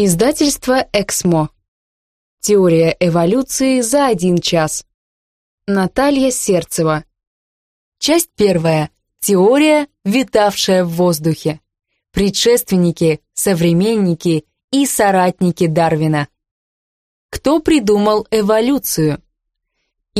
Издательство «Эксмо». Теория эволюции за один час. Наталья Сердцева. Часть первая. Теория, витавшая в воздухе. Предшественники, современники и соратники Дарвина. Кто придумал эволюцию?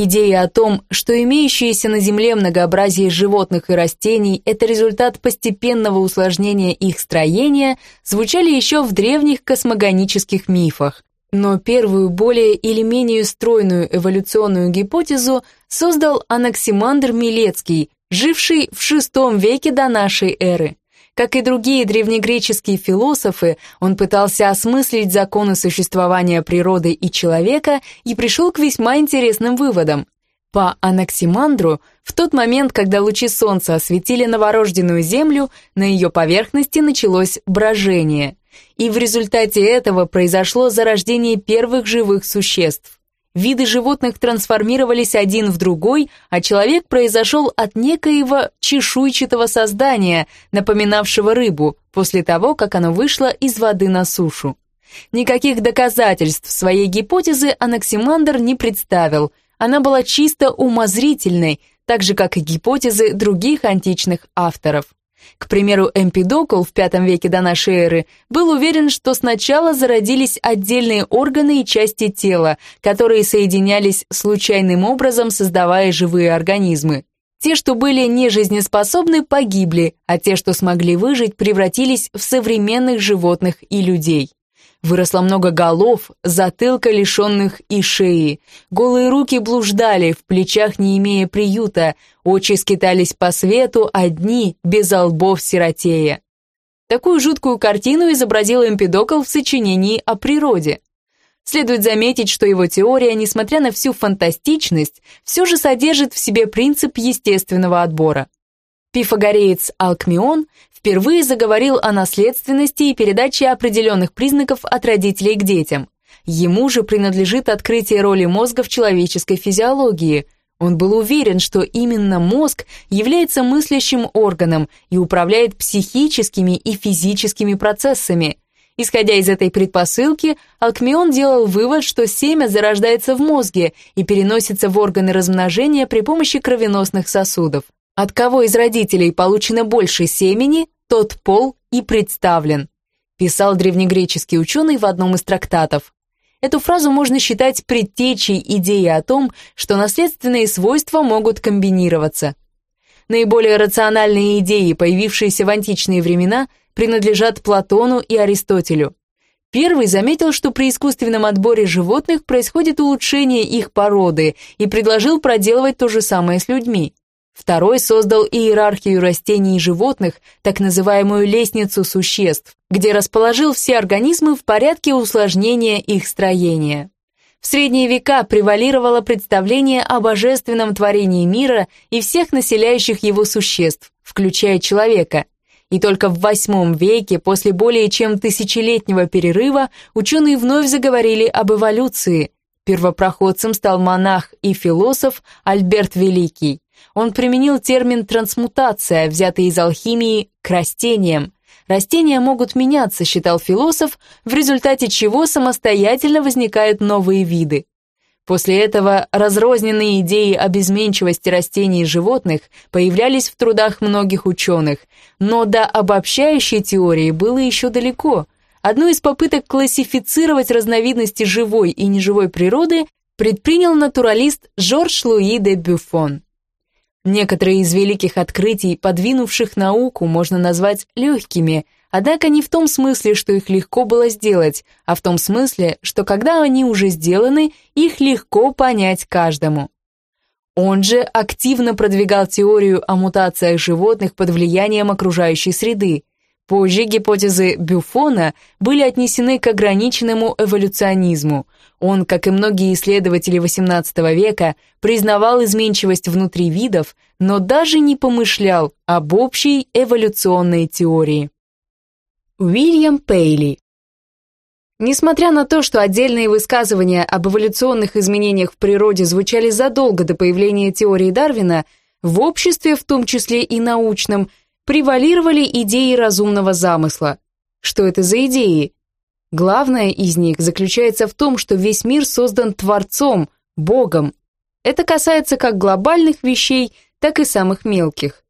Идея о том, что имеющееся на Земле многообразие животных и растений – это результат постепенного усложнения их строения, звучали еще в древних космогонических мифах. Но первую, более или менее стройную эволюционную гипотезу создал Анаксимандр Милецкий, живший в VI веке до нашей эры. Как и другие древнегреческие философы, он пытался осмыслить законы существования природы и человека и пришел к весьма интересным выводам. По Анаксимандру, в тот момент, когда лучи солнца осветили новорожденную землю, на ее поверхности началось брожение. И в результате этого произошло зарождение первых живых существ. Виды животных трансформировались один в другой, а человек произошел от некоего чешуйчатого создания, напоминавшего рыбу, после того, как оно вышло из воды на сушу. Никаких доказательств своей гипотезы Анаксимандр не представил, она была чисто умозрительной, так же, как и гипотезы других античных авторов. К примеру, Эмпидокл в V веке до нашей эры был уверен, что сначала зародились отдельные органы и части тела, которые соединялись случайным образом, создавая живые организмы. Те, что были нежизнеспособны, погибли, а те, что смогли выжить, превратились в современных животных и людей. Выросло много голов, затылка лишенных и шеи. Голые руки блуждали, в плечах не имея приюта, очи скитались по свету, одни, без лбов сиротея. Такую жуткую картину изобразил Эмпидокл в сочинении о природе. Следует заметить, что его теория, несмотря на всю фантастичность, все же содержит в себе принцип естественного отбора. Пифагореец Алкмион впервые заговорил о наследственности и передаче определенных признаков от родителей к детям. Ему же принадлежит открытие роли мозга в человеческой физиологии. Он был уверен, что именно мозг является мыслящим органом и управляет психическими и физическими процессами. Исходя из этой предпосылки, Алкмион делал вывод, что семя зарождается в мозге и переносится в органы размножения при помощи кровеносных сосудов. От кого из родителей получено больше семени, тот пол и представлен, писал древнегреческий ученый в одном из трактатов. Эту фразу можно считать предтечей идеи о том, что наследственные свойства могут комбинироваться. Наиболее рациональные идеи, появившиеся в античные времена, принадлежат Платону и Аристотелю. Первый заметил, что при искусственном отборе животных происходит улучшение их породы и предложил проделывать то же самое с людьми. Второй создал иерархию растений и животных, так называемую лестницу существ, где расположил все организмы в порядке усложнения их строения. В средние века превалировало представление о божественном творении мира и всех населяющих его существ, включая человека. И только в восьмом веке, после более чем тысячелетнего перерыва, ученые вновь заговорили об эволюции. Первопроходцем стал монах и философ Альберт Великий. Он применил термин «трансмутация», взятый из алхимии, к растениям. Растения могут меняться, считал философ, в результате чего самостоятельно возникают новые виды. После этого разрозненные идеи об изменчивости растений и животных появлялись в трудах многих ученых, но до обобщающей теории было еще далеко. Одну из попыток классифицировать разновидности живой и неживой природы предпринял натуралист Жорж Луи де Бюфон. Некоторые из великих открытий, подвинувших науку, можно назвать легкими, однако не в том смысле, что их легко было сделать, а в том смысле, что когда они уже сделаны, их легко понять каждому. Он же активно продвигал теорию о мутациях животных под влиянием окружающей среды, Позже гипотезы Бюфона были отнесены к ограниченному эволюционизму. Он, как и многие исследователи XVIII века, признавал изменчивость внутри видов, но даже не помышлял об общей эволюционной теории. Уильям Пейли Несмотря на то, что отдельные высказывания об эволюционных изменениях в природе звучали задолго до появления теории Дарвина, в обществе, в том числе и научном, превалировали идеи разумного замысла. Что это за идеи? Главное из них заключается в том, что весь мир создан Творцом, Богом. Это касается как глобальных вещей, так и самых мелких.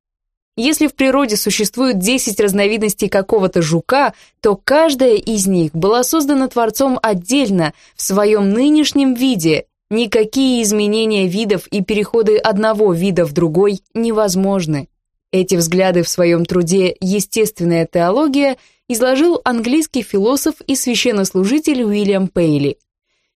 Если в природе существует 10 разновидностей какого-то жука, то каждая из них была создана Творцом отдельно, в своем нынешнем виде. Никакие изменения видов и переходы одного вида в другой невозможны. Эти взгляды в своем труде «Естественная теология» изложил английский философ и священнослужитель Уильям Пейли.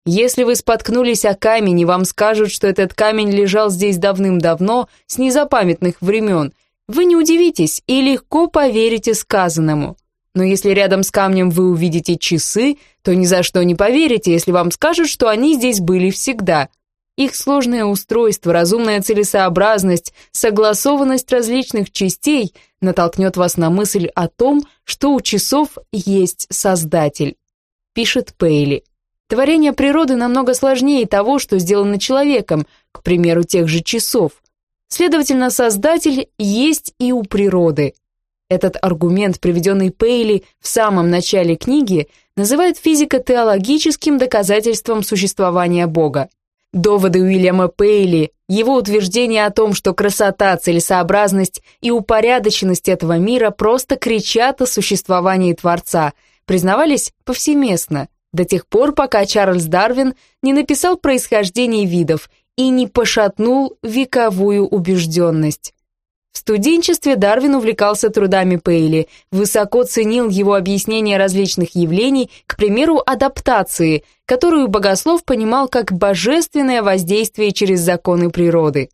Если вы споткнулись о камень и вам скажут, что этот камень лежал здесь давным-давно, с незапамятных времен, вы не удивитесь и легко поверите сказанному. Но если рядом с камнем вы увидите часы, то ни за что не поверите, если вам скажут, что они здесь были всегда – их сложное устройство, разумная целесообразность, согласованность различных частей натолкнет вас на мысль о том, что у часов есть Создатель. Пишет Пейли. Творение природы намного сложнее того, что сделано человеком, к примеру, тех же часов. Следовательно, Создатель есть и у природы. Этот аргумент, приведенный Пейли в самом начале книги, называют физико-теологическим доказательством существования Бога. Доводы Уильяма Пейли, его утверждение о том, что красота, целесообразность и упорядоченность этого мира просто кричат о существовании Творца, признавались повсеместно, до тех пор, пока Чарльз Дарвин не написал происхождение видов и не пошатнул вековую убежденность. В студенчестве Дарвин увлекался трудами Пейли, высоко ценил его объяснение различных явлений, к примеру, адаптации, которую богослов понимал как божественное воздействие через законы природы.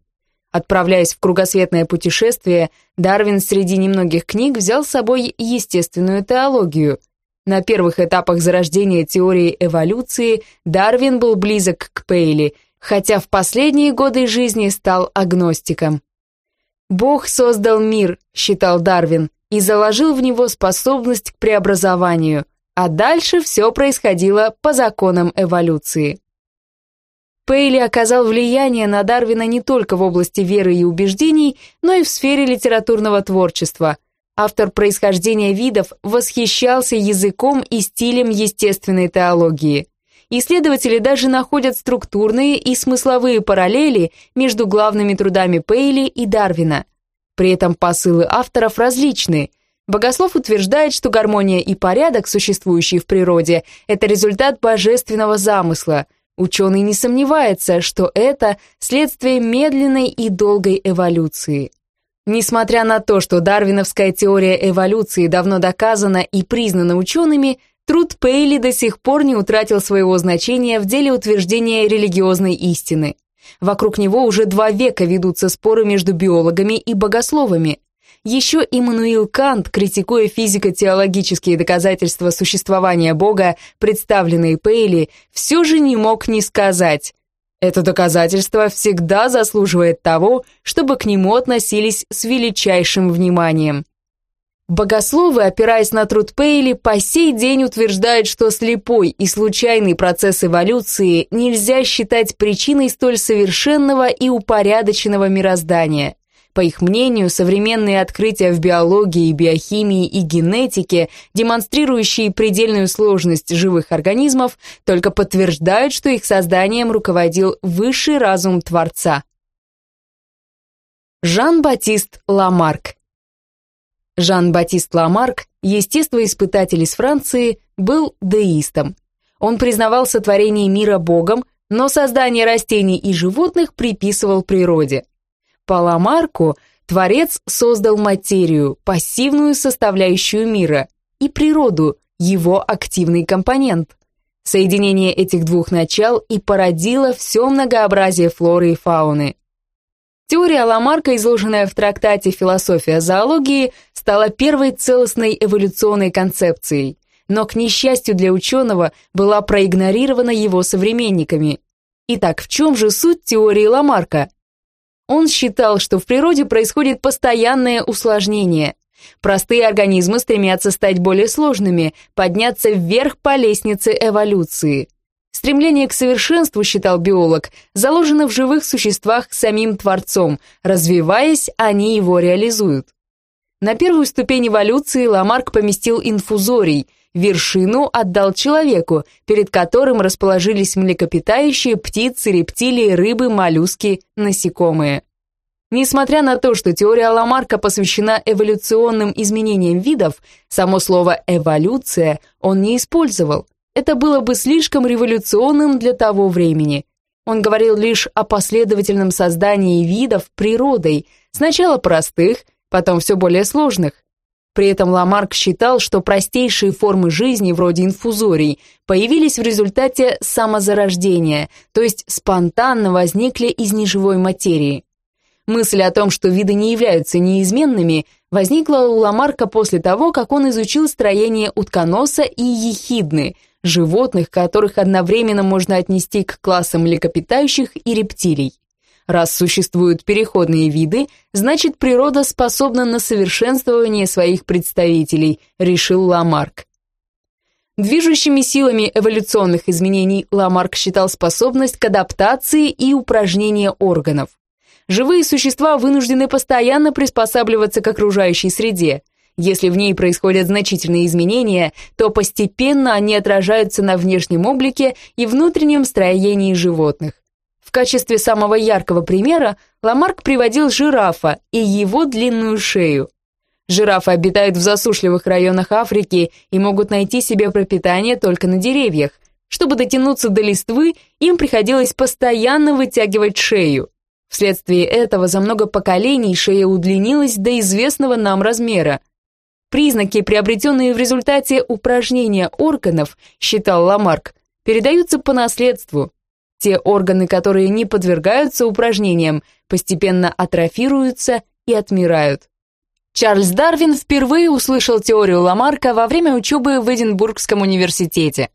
Отправляясь в кругосветное путешествие, Дарвин среди немногих книг взял с собой естественную теологию. На первых этапах зарождения теории эволюции Дарвин был близок к Пейли, хотя в последние годы жизни стал агностиком. Бог создал мир, считал Дарвин, и заложил в него способность к преобразованию, а дальше все происходило по законам эволюции. Пейли оказал влияние на Дарвина не только в области веры и убеждений, но и в сфере литературного творчества. Автор происхождения видов восхищался языком и стилем естественной теологии. Исследователи даже находят структурные и смысловые параллели между главными трудами Пейли и Дарвина. При этом посылы авторов различны. Богослов утверждает, что гармония и порядок, существующие в природе, это результат божественного замысла. Ученый не сомневается, что это следствие медленной и долгой эволюции. Несмотря на то, что дарвиновская теория эволюции давно доказана и признана учеными, Труд Пейли до сих пор не утратил своего значения в деле утверждения религиозной истины. Вокруг него уже два века ведутся споры между биологами и богословами. Еще Иммануил Кант, критикуя физико-теологические доказательства существования Бога, представленные Пейли, все же не мог не сказать «Это доказательство всегда заслуживает того, чтобы к нему относились с величайшим вниманием». Богословы, опираясь на труд Пейли, по сей день утверждают, что слепой и случайный процесс эволюции нельзя считать причиной столь совершенного и упорядоченного мироздания. По их мнению, современные открытия в биологии, биохимии и генетике, демонстрирующие предельную сложность живых организмов, только подтверждают, что их созданием руководил высший разум Творца. Жан-Батист Ламарк Жан-Батист Ламарк, естествоиспытатель из Франции, был деистом. Он признавал сотворение мира Богом, но создание растений и животных приписывал природе. По Ламарку Творец создал материю, пассивную составляющую мира, и природу, его активный компонент. Соединение этих двух начал и породило все многообразие флоры и фауны. Теория Ламарка, изложенная в трактате «Философия зоологии», стала первой целостной эволюционной концепцией, но, к несчастью для ученого, была проигнорирована его современниками. Итак, в чем же суть теории Ламарка? Он считал, что в природе происходит постоянное усложнение. Простые организмы стремятся стать более сложными, подняться вверх по лестнице эволюции – Стремление к совершенству, считал биолог, заложено в живых существах самим Творцом. Развиваясь, они его реализуют. На первую ступень эволюции Ламарк поместил инфузорий, вершину отдал человеку, перед которым расположились млекопитающие, птицы, рептилии, рыбы, моллюски, насекомые. Несмотря на то, что теория Ламарка посвящена эволюционным изменениям видов, само слово «эволюция» он не использовал. Это было бы слишком революционным для того времени. Он говорил лишь о последовательном создании видов природой, сначала простых, потом все более сложных. При этом Ламарк считал, что простейшие формы жизни, вроде инфузорий, появились в результате самозарождения, то есть спонтанно возникли из неживой материи. Мысль о том, что виды не являются неизменными, возникла у Ламарка после того, как он изучил строение утконоса и ехидны, животных, которых одновременно можно отнести к классам млекопитающих и рептилий. Раз существуют переходные виды, значит природа способна на совершенствование своих представителей, решил Ламарк. Движущими силами эволюционных изменений Ламарк считал способность к адаптации и упражнение органов. Живые существа вынуждены постоянно приспосабливаться к окружающей среде. Если в ней происходят значительные изменения, то постепенно они отражаются на внешнем облике и внутреннем строении животных. В качестве самого яркого примера Ламарк приводил жирафа и его длинную шею. Жирафы обитают в засушливых районах Африки и могут найти себе пропитание только на деревьях. Чтобы дотянуться до листвы, им приходилось постоянно вытягивать шею. Вследствие этого за много поколений шея удлинилась до известного нам размера. Признаки, приобретенные в результате упражнения органов, считал Ламарк, передаются по наследству. Те органы, которые не подвергаются упражнениям, постепенно атрофируются и отмирают. Чарльз Дарвин впервые услышал теорию Ламарка во время учебы в Эдинбургском университете.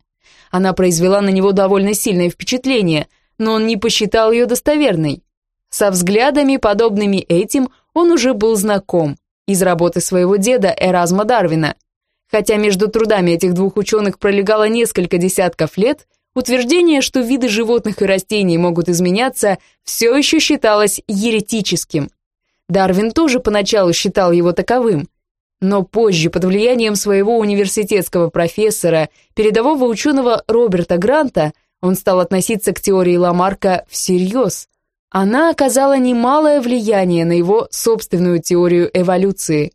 Она произвела на него довольно сильное впечатление, но он не посчитал ее достоверной. Со взглядами, подобными этим, он уже был знаком из работы своего деда Эразма Дарвина. Хотя между трудами этих двух ученых пролегало несколько десятков лет – Утверждение, что виды животных и растений могут изменяться, все еще считалось еретическим. Дарвин тоже поначалу считал его таковым, но позже, под влиянием своего университетского профессора, передового ученого Роберта Гранта, он стал относиться к теории Ламарка всерьез. Она оказала немалое влияние на его собственную теорию эволюции.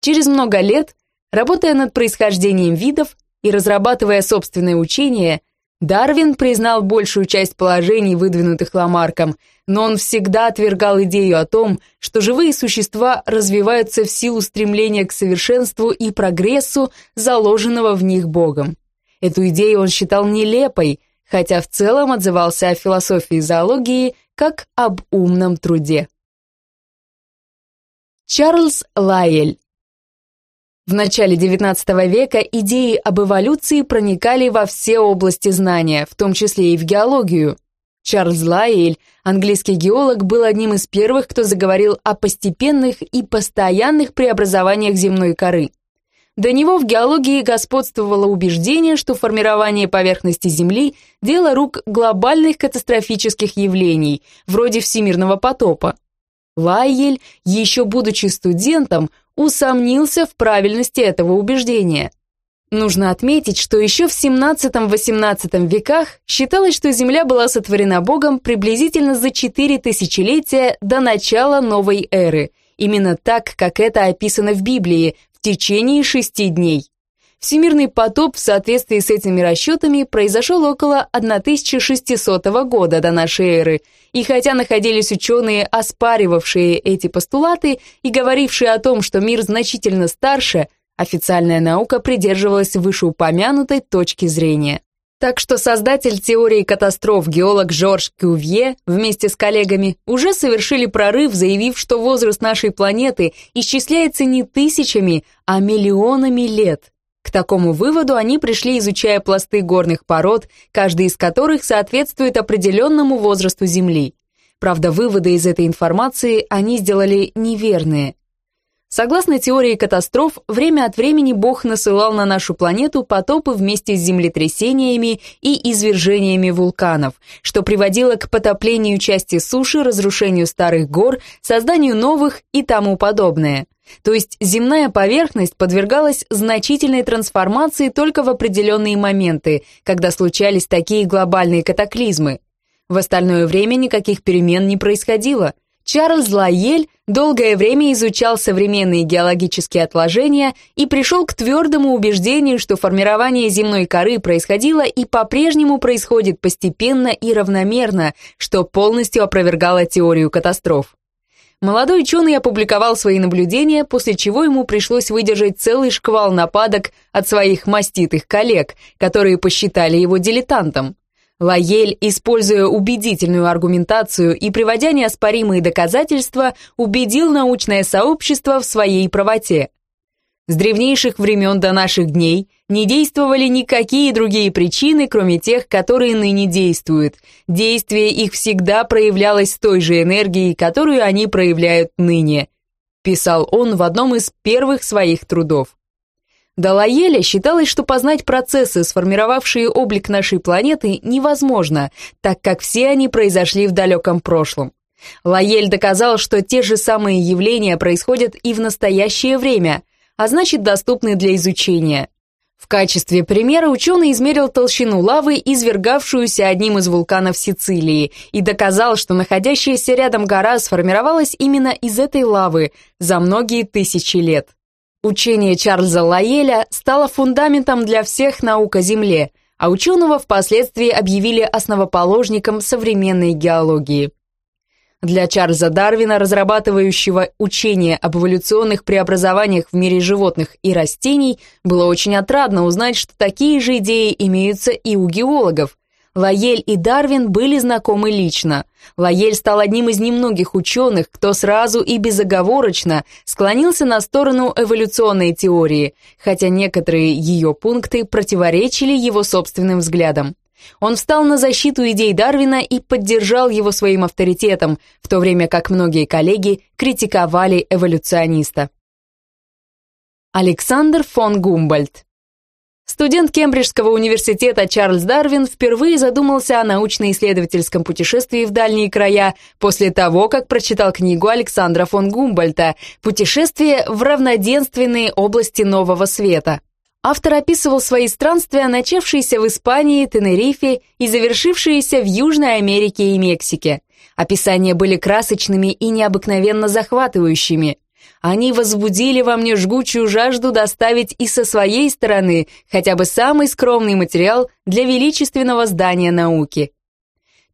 Через много лет, работая над происхождением видов и разрабатывая собственное учение, Дарвин признал большую часть положений, выдвинутых Ламарком, но он всегда отвергал идею о том, что живые существа развиваются в силу стремления к совершенству и прогрессу, заложенного в них Богом. Эту идею он считал нелепой, хотя в целом отзывался о философии зоологии как об умном труде. Чарльз Лайель в начале XIX века идеи об эволюции проникали во все области знания, в том числе и в геологию. Чарльз Лайель, английский геолог, был одним из первых, кто заговорил о постепенных и постоянных преобразованиях земной коры. До него в геологии господствовало убеждение, что формирование поверхности Земли – дело рук глобальных катастрофических явлений, вроде всемирного потопа. Лайель, еще будучи студентом, усомнился в правильности этого убеждения. Нужно отметить, что еще в 17-18 веках считалось, что Земля была сотворена Богом приблизительно за 4 тысячелетия до начала новой эры, именно так, как это описано в Библии, течение шести дней. Всемирный потоп в соответствии с этими расчетами произошел около 1600 года до нашей эры, и хотя находились ученые, оспаривавшие эти постулаты и говорившие о том, что мир значительно старше, официальная наука придерживалась вышеупомянутой точки зрения. Так что создатель теории катастроф, геолог Жорж Кювье вместе с коллегами уже совершили прорыв, заявив, что возраст нашей планеты исчисляется не тысячами, а миллионами лет – к такому выводу они пришли, изучая пласты горных пород, каждый из которых соответствует определенному возрасту Земли. Правда, выводы из этой информации они сделали неверные. Согласно теории катастроф, время от времени Бог насылал на нашу планету потопы вместе с землетрясениями и извержениями вулканов, что приводило к потоплению части суши, разрушению старых гор, созданию новых и тому подобное – То есть земная поверхность подвергалась значительной трансформации только в определенные моменты, когда случались такие глобальные катаклизмы. В остальное время никаких перемен не происходило. Чарльз Лайель долгое время изучал современные геологические отложения и пришел к твердому убеждению, что формирование земной коры происходило и по-прежнему происходит постепенно и равномерно, что полностью опровергало теорию катастроф. Молодой ученый опубликовал свои наблюдения, после чего ему пришлось выдержать целый шквал нападок от своих маститых коллег, которые посчитали его дилетантом. Лаель, используя убедительную аргументацию и приводя неоспоримые доказательства, убедил научное сообщество в своей правоте. С древнейших времен до наших дней не действовали никакие другие причины, кроме тех, которые ныне действуют. Действие их всегда проявлялось той же энергией, которую они проявляют ныне, писал он в одном из первых своих трудов. До Лаэля считалось, что познать процессы, сформировавшие облик нашей планеты, невозможно, так как все они произошли в далеком прошлом. Лаэль доказал, что те же самые явления происходят и в настоящее время – а значит доступны для изучения. В качестве примера ученый измерил толщину лавы, извергавшуюся одним из вулканов Сицилии, и доказал, что находящаяся рядом гора сформировалась именно из этой лавы за многие тысячи лет. Учение Чарльза Лаэля стало фундаментом для всех наук о Земле, а ученого впоследствии объявили основоположником современной геологии. Для Чарльза Дарвина, разрабатывающего учение об эволюционных преобразованиях в мире животных и растений, было очень отрадно узнать, что такие же идеи имеются и у геологов. Лаель и Дарвин были знакомы лично. Лаель стал одним из немногих ученых, кто сразу и безоговорочно склонился на сторону эволюционной теории, хотя некоторые ее пункты противоречили его собственным взглядам. Он встал на защиту идей Дарвина и поддержал его своим авторитетом, в то время как многие коллеги критиковали эволюциониста. Александр фон Гумбольдт Студент Кембриджского университета Чарльз Дарвин впервые задумался о научно-исследовательском путешествии в дальние края после того, как прочитал книгу Александра фон Гумбольта «Путешествие в равноденственные области Нового Света». Автор описывал свои странствия, начавшиеся в Испании, Тенерифе и завершившиеся в Южной Америке и Мексике. Описания были красочными и необыкновенно захватывающими. Они возбудили во мне жгучую жажду доставить и со своей стороны хотя бы самый скромный материал для величественного здания науки.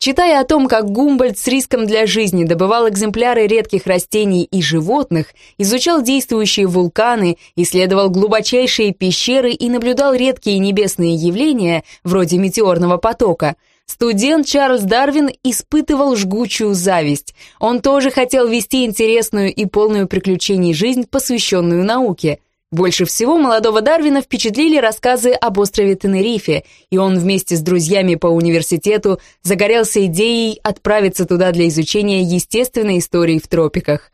Читая о том, как Гумбольд с риском для жизни добывал экземпляры редких растений и животных, изучал действующие вулканы, исследовал глубочайшие пещеры и наблюдал редкие небесные явления, вроде метеорного потока, студент Чарльз Дарвин испытывал жгучую зависть. Он тоже хотел вести интересную и полную приключений жизнь, посвященную науке – больше всего молодого Дарвина впечатлили рассказы об острове Тенерифе, и он вместе с друзьями по университету загорелся идеей отправиться туда для изучения естественной истории в тропиках.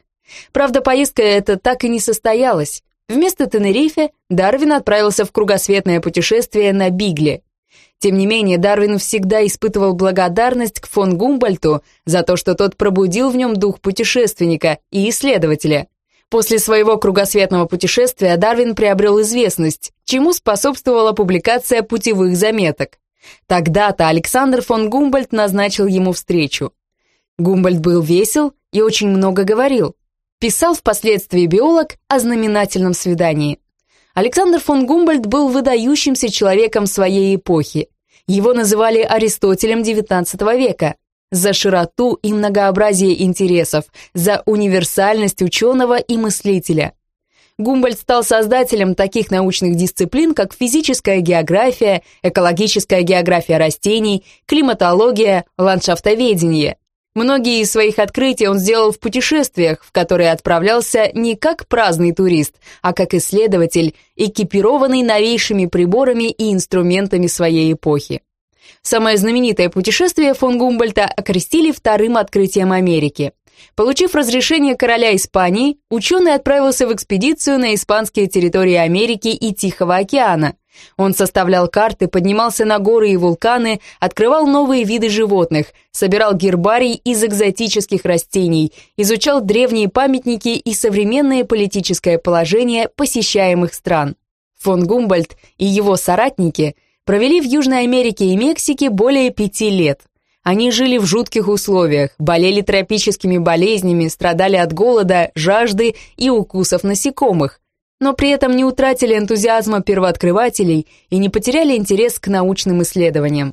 Правда, поездка эта так и не состоялась. Вместо Тенерифе Дарвин отправился в кругосветное путешествие на Бигле. Тем не менее, Дарвин всегда испытывал благодарность к фон Гумбольту за то, что тот пробудил в нем дух путешественника и исследователя. После своего кругосветного путешествия Дарвин приобрел известность, чему способствовала публикация путевых заметок. Тогда-то Александр фон Гумбольд назначил ему встречу. Гумбольд был весел и очень много говорил. Писал впоследствии биолог о знаменательном свидании. Александр фон Гумбольд был выдающимся человеком своей эпохи. Его называли Аристотелем XIX века за широту и многообразие интересов, за универсальность ученого и мыслителя. Гумбольдт стал создателем таких научных дисциплин, как физическая география, экологическая география растений, климатология, ландшафтоведение. Многие из своих открытий он сделал в путешествиях, в которые отправлялся не как праздный турист, а как исследователь, экипированный новейшими приборами и инструментами своей эпохи. Самое знаменитое путешествие фон Гумбольта окрестили вторым открытием Америки. Получив разрешение короля Испании, ученый отправился в экспедицию на испанские территории Америки и Тихого океана. Он составлял карты, поднимался на горы и вулканы, открывал новые виды животных, собирал гербарий из экзотических растений, изучал древние памятники и современное политическое положение посещаемых стран. Фон Гумбольдт и его соратники провели в Южной Америке и Мексике более пяти лет. Они жили в жутких условиях, болели тропическими болезнями, страдали от голода, жажды и укусов насекомых, но при этом не утратили энтузиазма первооткрывателей и не потеряли интерес к научным исследованиям.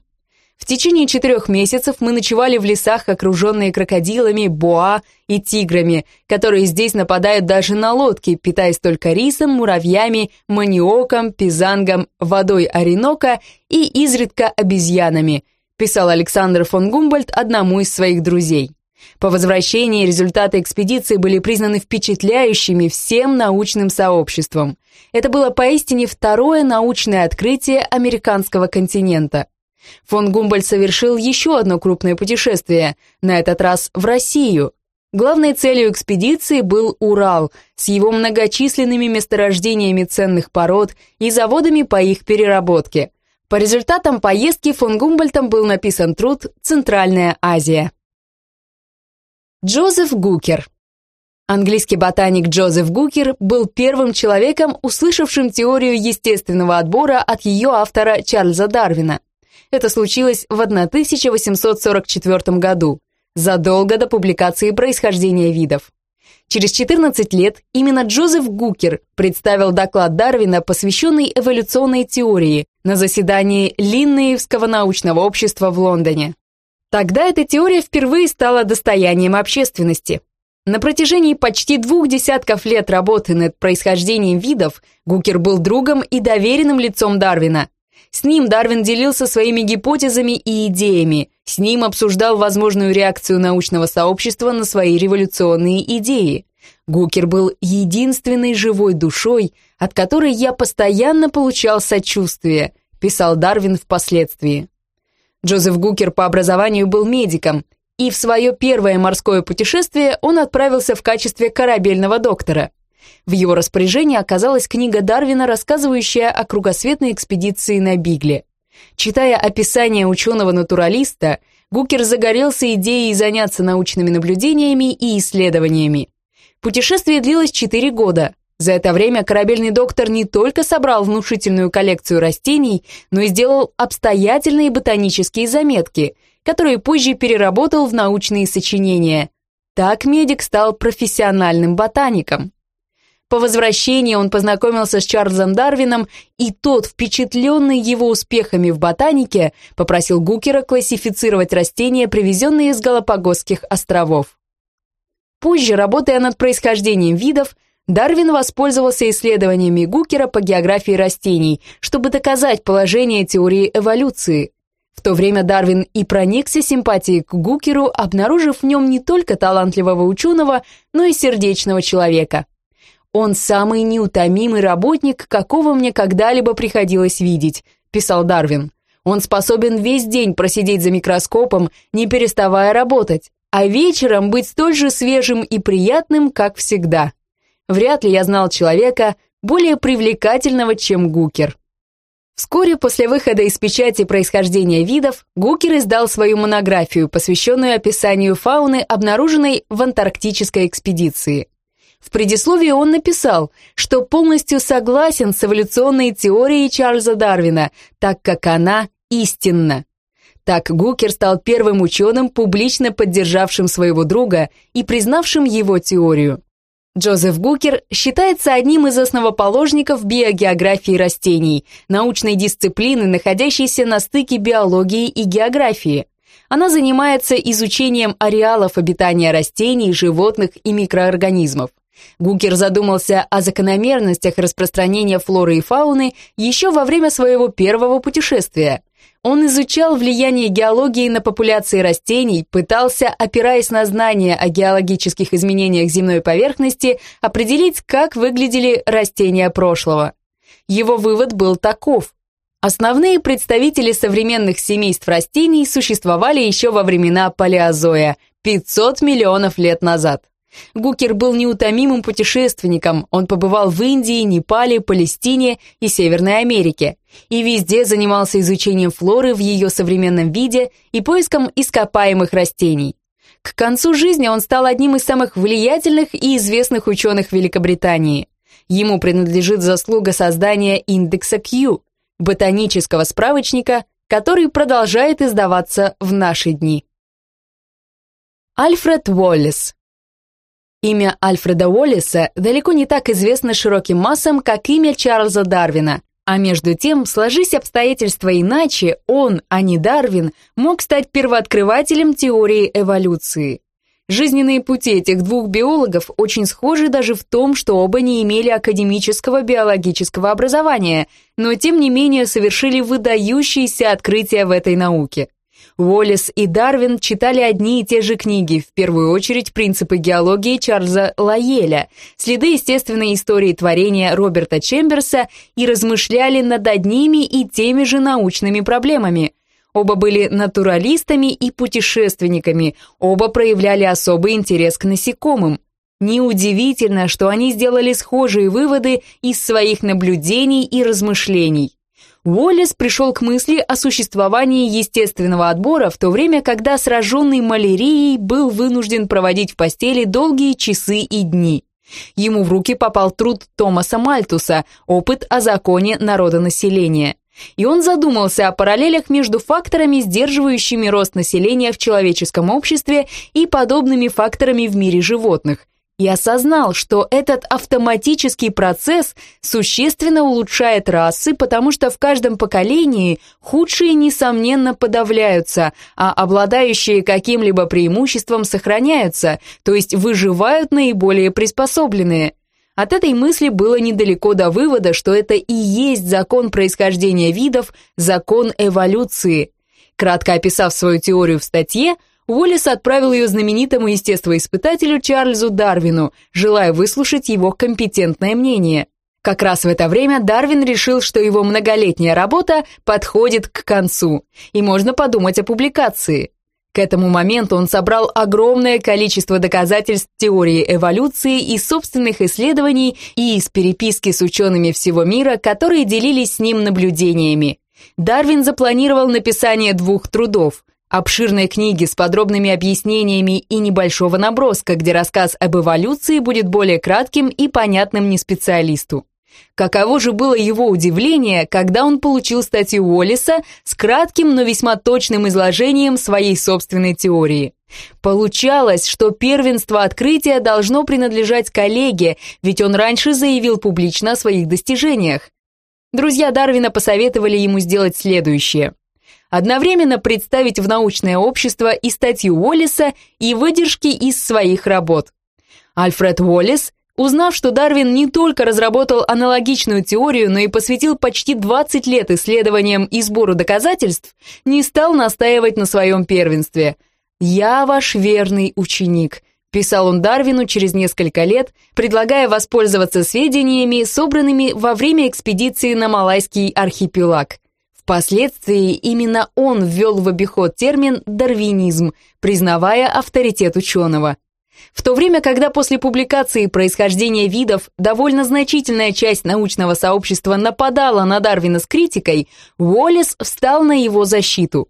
В течение четырех месяцев мы ночевали в лесах, окруженные крокодилами, боа и тиграми, которые здесь нападают даже на лодки, питаясь только рисом, муравьями, маниоком, пизангом, водой Оренока и изредка обезьянами – писал Александр фон Гумбольд одному из своих друзей. По возвращении результаты экспедиции были признаны впечатляющими всем научным сообществом. Это было поистине второе научное открытие американского континента. Фон Гумбольд совершил еще одно крупное путешествие, на этот раз в Россию. Главной целью экспедиции был Урал с его многочисленными месторождениями ценных пород и заводами по их переработке – по результатам поездки фон Гумбольтом был написан труд «Центральная Азия». Джозеф Гукер Английский ботаник Джозеф Гукер был первым человеком, услышавшим теорию естественного отбора от ее автора Чарльза Дарвина. Это случилось в 1844 году, задолго до публикации происхождения видов. Через 14 лет именно Джозеф Гукер представил доклад Дарвина, посвященный эволюционной теории, на заседании Линнеевского научного общества в Лондоне. Тогда эта теория впервые стала достоянием общественности. На протяжении почти двух десятков лет работы над происхождением видов Гукер был другом и доверенным лицом Дарвина. С ним Дарвин делился своими гипотезами и идеями, с ним обсуждал возможную реакцию научного сообщества на свои революционные идеи. Гукер был единственной живой душой, от которой я постоянно получал сочувствие, писал Дарвин впоследствии. Джозеф Гукер по образованию был медиком, и в свое первое морское путешествие он отправился в качестве корабельного доктора. В его распоряжении оказалась книга Дарвина, рассказывающая о кругосветной экспедиции на Бигле. Читая описание ученого-натуралиста, Гукер загорелся идеей заняться научными наблюдениями и исследованиями. Путешествие длилось 4 года. За это время корабельный доктор не только собрал внушительную коллекцию растений, но и сделал обстоятельные ботанические заметки, которые позже переработал в научные сочинения. Так медик стал профессиональным ботаником. По возвращении он познакомился с Чарльзом Дарвином, и тот, впечатленный его успехами в ботанике, попросил Гукера классифицировать растения, привезенные из Галапагосских островов. Позже, работая над происхождением видов, Дарвин воспользовался исследованиями Гукера по географии растений, чтобы доказать положение теории эволюции. В то время Дарвин и проникся симпатией к Гукеру, обнаружив в нем не только талантливого ученого, но и сердечного человека. «Он самый неутомимый работник, какого мне когда-либо приходилось видеть», – писал Дарвин. «Он способен весь день просидеть за микроскопом, не переставая работать а вечером быть столь же свежим и приятным, как всегда. Вряд ли я знал человека более привлекательного, чем Гукер. Вскоре после выхода из печати происхождения видов Гукер издал свою монографию, посвященную описанию фауны, обнаруженной в антарктической экспедиции. В предисловии он написал, что полностью согласен с эволюционной теорией Чарльза Дарвина, так как она истинна. Так Гукер стал первым ученым, публично поддержавшим своего друга и признавшим его теорию. Джозеф Гукер считается одним из основоположников биогеографии растений, научной дисциплины, находящейся на стыке биологии и географии. Она занимается изучением ареалов обитания растений, животных и микроорганизмов. Гукер задумался о закономерностях распространения флоры и фауны еще во время своего первого путешествия – он изучал влияние геологии на популяции растений, пытался, опираясь на знания о геологических изменениях земной поверхности, определить, как выглядели растения прошлого. Его вывод был таков. Основные представители современных семейств растений существовали еще во времена палеозоя 500 миллионов лет назад. Гукер был неутомимым путешественником, он побывал в Индии, Непале, Палестине и Северной Америке, и везде занимался изучением флоры в ее современном виде и поиском ископаемых растений. К концу жизни он стал одним из самых влиятельных и известных ученых Великобритании. Ему принадлежит заслуга создания индекса Q, ботанического справочника, который продолжает издаваться в наши дни. Альфред Уоллес Имя Альфреда Уоллеса далеко не так известно широким массам, как имя Чарльза Дарвина, а между тем, сложись обстоятельства иначе, он, а не Дарвин, мог стать первооткрывателем теории эволюции. Жизненные пути этих двух биологов очень схожи даже в том, что оба не имели академического биологического образования, но тем не менее совершили выдающиеся открытия в этой науке. Уоллес и Дарвин читали одни и те же книги, в первую очередь «Принципы геологии» Чарльза Лаеля, «Следы естественной истории творения» Роберта Чемберса и размышляли над одними и теми же научными проблемами. Оба были натуралистами и путешественниками, оба проявляли особый интерес к насекомым. Неудивительно, что они сделали схожие выводы из своих наблюдений и размышлений. Уоллес пришел к мысли о существовании естественного отбора в то время, когда сраженный малярией был вынужден проводить в постели долгие часы и дни. Ему в руки попал труд Томаса Мальтуса «Опыт о законе народонаселения». И он задумался о параллелях между факторами, сдерживающими рост населения в человеческом обществе и подобными факторами в мире животных – и осознал, что этот автоматический процесс существенно улучшает расы, потому что в каждом поколении худшие, несомненно, подавляются, а обладающие каким-либо преимуществом сохраняются, то есть выживают наиболее приспособленные. От этой мысли было недалеко до вывода, что это и есть закон происхождения видов, закон эволюции. Кратко описав свою теорию в статье, Уоллес отправил ее знаменитому естествоиспытателю Чарльзу Дарвину, желая выслушать его компетентное мнение. Как раз в это время Дарвин решил, что его многолетняя работа подходит к концу, и можно подумать о публикации. К этому моменту он собрал огромное количество доказательств теории эволюции из собственных исследований и из переписки с учеными всего мира, которые делились с ним наблюдениями. Дарвин запланировал написание двух трудов обширной книги с подробными объяснениями и небольшого наброска, где рассказ об эволюции будет более кратким и понятным не специалисту. Каково же было его удивление, когда он получил статью Уоллеса с кратким, но весьма точным изложением своей собственной теории. Получалось, что первенство открытия должно принадлежать коллеге, ведь он раньше заявил публично о своих достижениях. Друзья Дарвина посоветовали ему сделать следующее – одновременно представить в научное общество и статью Уоллеса, и выдержки из своих работ. Альфред Уоллес, узнав, что Дарвин не только разработал аналогичную теорию, но и посвятил почти 20 лет исследованиям и сбору доказательств, не стал настаивать на своем первенстве. «Я ваш верный ученик», писал он Дарвину через несколько лет, предлагая воспользоваться сведениями, собранными во время экспедиции на Малайский архипелаг. Впоследствии именно он ввел в обиход термин «дарвинизм», признавая авторитет ученого. В то время, когда после публикации происхождения видов довольно значительная часть научного сообщества нападала на Дарвина с критикой, Уоллес встал на его защиту.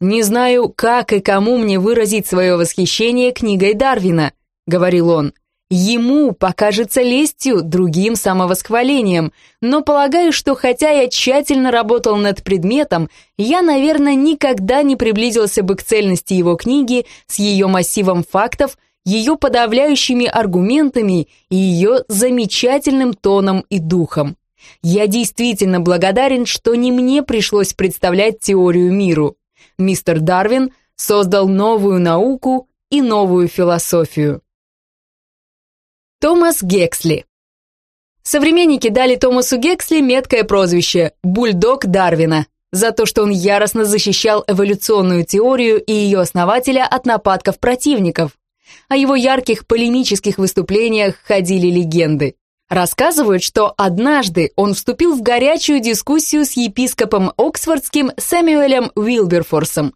«Не знаю, как и кому мне выразить свое восхищение книгой Дарвина», — говорил он. Ему покажется лестью, другим самовосхвалением, но полагаю, что хотя я тщательно работал над предметом, я, наверное, никогда не приблизился бы к цельности его книги с ее массивом фактов, ее подавляющими аргументами и ее замечательным тоном и духом. Я действительно благодарен, что не мне пришлось представлять теорию миру. Мистер Дарвин создал новую науку и новую философию. Томас Гексли Современники дали Томасу Гексли меткое прозвище «Бульдог Дарвина» за то, что он яростно защищал эволюционную теорию и ее основателя от нападков противников. О его ярких полемических выступлениях ходили легенды. Рассказывают, что однажды он вступил в горячую дискуссию с епископом Оксфордским Сэмюэлем Уилберфорсом.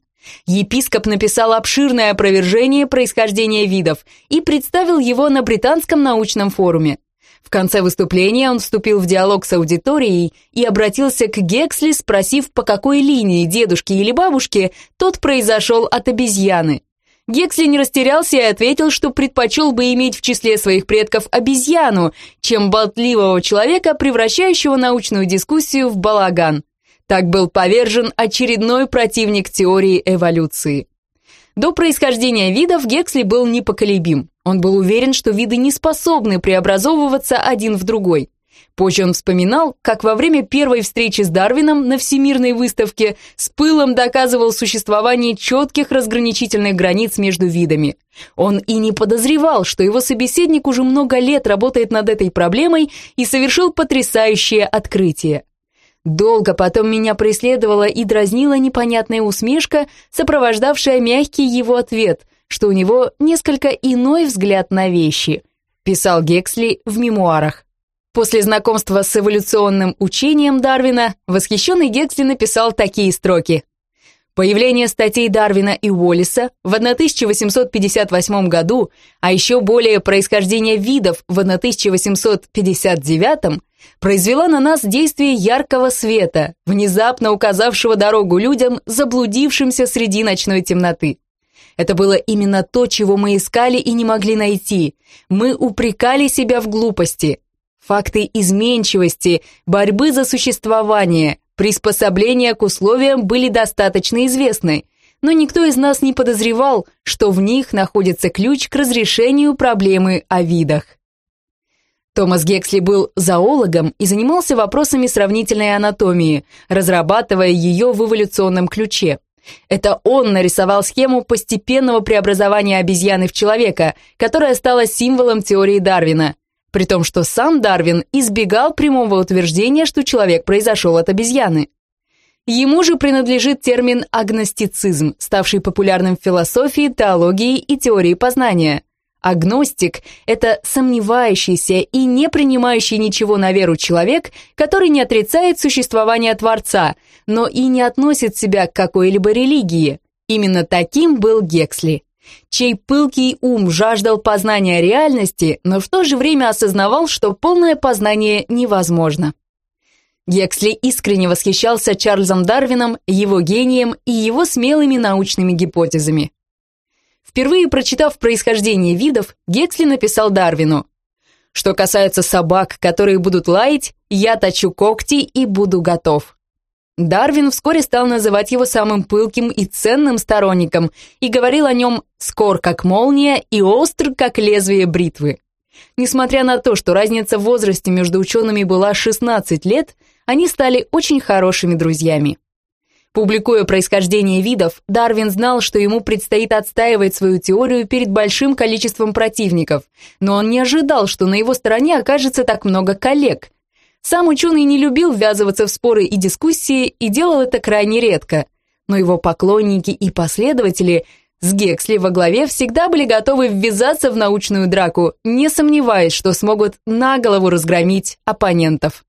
Епископ написал обширное опровержение происхождения видов и представил его на британском научном форуме. В конце выступления он вступил в диалог с аудиторией и обратился к Гексли, спросив, по какой линии, дедушки или бабушки, тот произошел от обезьяны. Гексли не растерялся и ответил, что предпочел бы иметь в числе своих предков обезьяну, чем болтливого человека, превращающего научную дискуссию в балаган. Так был повержен очередной противник теории эволюции. До происхождения видов Гексли был непоколебим. Он был уверен, что виды не способны преобразовываться один в другой. Позже он вспоминал, как во время первой встречи с Дарвином на Всемирной выставке с пылом доказывал существование четких разграничительных границ между видами. Он и не подозревал, что его собеседник уже много лет работает над этой проблемой и совершил потрясающее открытие. Долго потом меня преследовала и дразнила непонятная усмешка, сопровождавшая мягкий его ответ, что у него несколько иной взгляд на вещи, писал Гексли в мемуарах. После знакомства с эволюционным учением Дарвина восхищенный Гексли написал такие строки. Появление статей Дарвина и Уоллиса в 1858 году, а еще более происхождение видов в 1859 произвела на нас действие яркого света, внезапно указавшего дорогу людям, заблудившимся среди ночной темноты. Это было именно то, чего мы искали и не могли найти. Мы упрекали себя в глупости. Факты изменчивости, борьбы за существование, приспособления к условиям были достаточно известны, но никто из нас не подозревал, что в них находится ключ к разрешению проблемы о видах. Томас Гексли был зоологом и занимался вопросами сравнительной анатомии, разрабатывая ее в эволюционном ключе. Это он нарисовал схему постепенного преобразования обезьяны в человека, которая стала символом теории Дарвина, при том, что сам Дарвин избегал прямого утверждения, что человек произошел от обезьяны. Ему же принадлежит термин агностицизм, ставший популярным в философии, теологии и теории познания – Агностик — это сомневающийся и не принимающий ничего на веру человек, который не отрицает существование Творца, но и не относит себя к какой-либо религии. Именно таким был Гексли, чей пылкий ум жаждал познания реальности, но в то же время осознавал, что полное познание невозможно. Гексли искренне восхищался Чарльзом Дарвином, его гением и его смелыми научными гипотезами. Впервые прочитав происхождение видов, Гексли написал Дарвину. «Что касается собак, которые будут лаять, я точу когти и буду готов». Дарвин вскоре стал называть его самым пылким и ценным сторонником и говорил о нем «скор как молния и остр как лезвие бритвы». Несмотря на то, что разница в возрасте между учеными была 16 лет, они стали очень хорошими друзьями. Публикуя происхождение видов, Дарвин знал, что ему предстоит отстаивать свою теорию перед большим количеством противников, но он не ожидал, что на его стороне окажется так много коллег. Сам ученый не любил ввязываться в споры и дискуссии и делал это крайне редко, но его поклонники и последователи с Гексли во главе всегда были готовы ввязаться в научную драку, не сомневаясь, что смогут на голову разгромить оппонентов.